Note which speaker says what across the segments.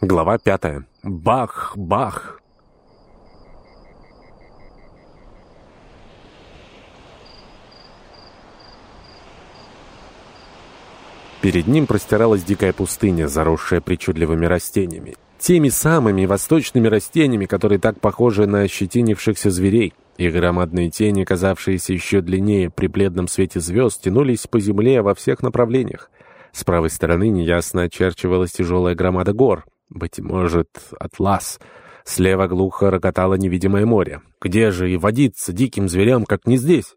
Speaker 1: Глава пятая. Бах, бах. Перед ним простиралась дикая пустыня, заросшая причудливыми растениями. Теми самыми восточными растениями, которые так похожи на ощетинившихся зверей. Их громадные тени, казавшиеся еще длиннее при бледном свете звезд, тянулись по земле во всех направлениях. С правой стороны неясно очерчивалась тяжелая громада гор — быть может, атлас. Слева глухо рокотало невидимое море. Где же и водиться диким зверям, как не здесь?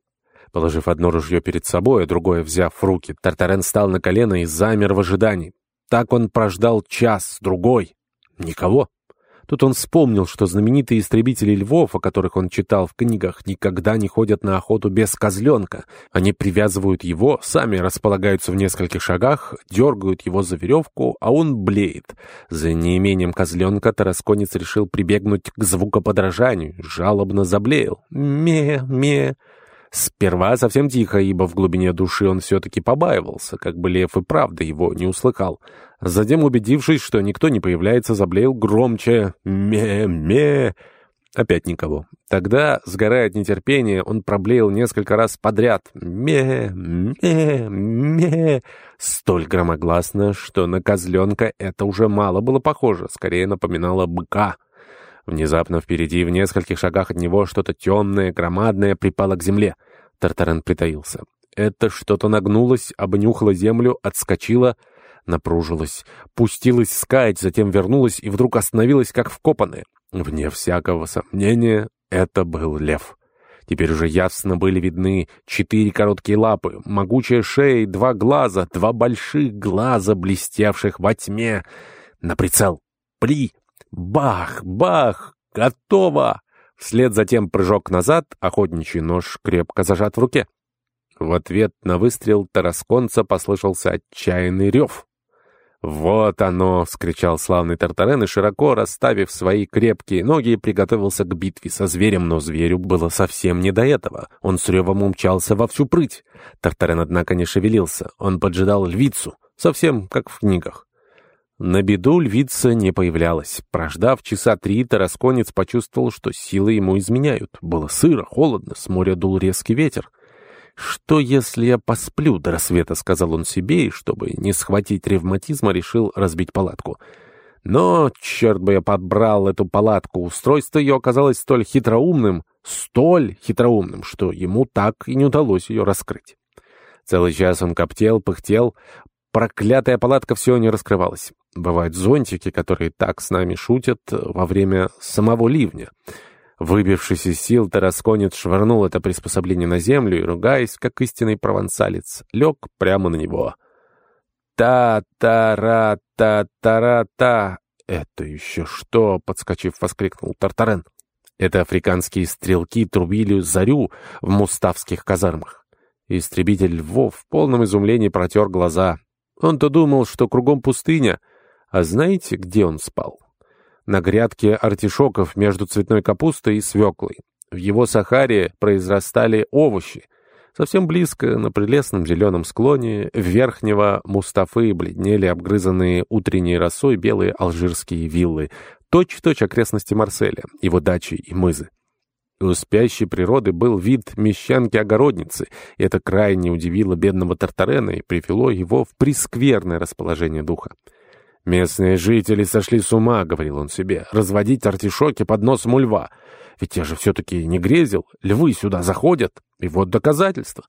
Speaker 1: Положив одно ружье перед собой, а другое взяв в руки, Тартарен встал на колено и замер в ожидании. Так он прождал час, другой. Никого. Тут он вспомнил, что знаменитые истребители львов, о которых он читал в книгах, никогда не ходят на охоту без козленка. Они привязывают его, сами располагаются в нескольких шагах, дергают его за веревку, а он блеет. За неимением козленка Тарасконец решил прибегнуть к звукоподражанию, жалобно заблеял. «Ме-ме!» Сперва совсем тихо, ибо в глубине души он все-таки побаивался, как бы лев и правда его не услыхал. Затем, убедившись, что никто не появляется, заблеял громче «Ме-ме!». Опять никого. Тогда, сгорая от нетерпения, он проблеял несколько раз подряд «Ме-ме-ме!» Столь громогласно, что на козленка это уже мало было похоже, скорее напоминало быка. Внезапно впереди, в нескольких шагах от него, что-то темное, громадное припало к земле. Тартарен притаился. Это что-то нагнулось, обнюхало землю, отскочило, напружилось, пустилось скаять, затем вернулось и вдруг остановилось, как вкопанное. Вне всякого сомнения, это был лев. Теперь уже ясно были видны четыре короткие лапы, могучая шея и два глаза, два больших глаза, блестевших во тьме. На прицел. При. Бах! Бах! Готово! Вслед затем прыжок назад, охотничий нож крепко зажат в руке. В ответ на выстрел Тарасконца послышался отчаянный рев. «Вот оно!» — вскричал славный Тартарен и, широко расставив свои крепкие ноги, приготовился к битве со зверем, но зверю было совсем не до этого. Он с ревом умчался во всю прыть. Тартарен, однако, не шевелился. Он поджидал львицу, совсем как в книгах. На беду львица не появлялась. Прождав часа три, Тарасконец почувствовал, что силы ему изменяют. Было сыро, холодно, с моря дул резкий ветер. «Что, если я посплю до рассвета?» — сказал он себе, и, чтобы не схватить ревматизма, решил разбить палатку. Но, черт бы я подбрал эту палатку, устройство ее оказалось столь хитроумным, столь хитроумным, что ему так и не удалось ее раскрыть. Целый час он коптел, пыхтел, проклятая палатка все не раскрывалась. Бывают зонтики, которые так с нами шутят во время самого ливня. Выбившись из сил, Тарасконец швырнул это приспособление на землю и, ругаясь, как истинный провансалец, лег прямо на него. «Та-та-ра-та-та-ра-та!» «Это еще что?» — подскочив, воскликнул Тартарен. Это африканские стрелки трубили зарю в муставских казармах. Истребитель львов в полном изумлении протер глаза. Он-то думал, что кругом пустыня — а знаете, где он спал? На грядке артишоков между цветной капустой и свеклой. В его Сахаре произрастали овощи. Совсем близко, на прелестном зеленом склоне верхнего Мустафы бледнели обгрызанные утренней росой белые алжирские виллы, точь-в-точь -точь окрестности Марселя, его дачи и мызы. У спящей природы был вид мещанки-огородницы, и это крайне удивило бедного Тартарена и привело его в прескверное расположение духа. «Местные жители сошли с ума», — говорил он себе, — «разводить артишоки под носом у льва. Ведь я же все-таки не грезил, львы сюда заходят, и вот доказательства».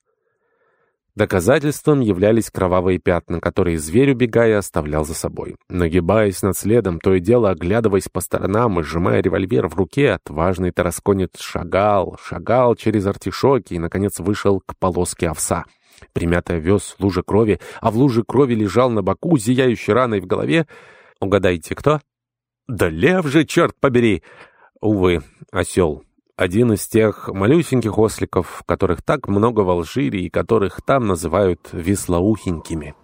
Speaker 1: Доказательством являлись кровавые пятна, которые зверь, убегая, оставлял за собой. Нагибаясь над следом, то и дело оглядываясь по сторонам и сжимая револьвер в руке, отважный тарасконец шагал, шагал через артишоки и, наконец, вышел к полоске овса. Примятый овес, лужа крови, а в луже крови лежал на боку, зияющий раной в голове. Угадайте, кто? Да лев же, черт побери! Увы, осел. Один из тех малюсеньких осликов, которых так много в Алжире и которых там называют веслоухенькими.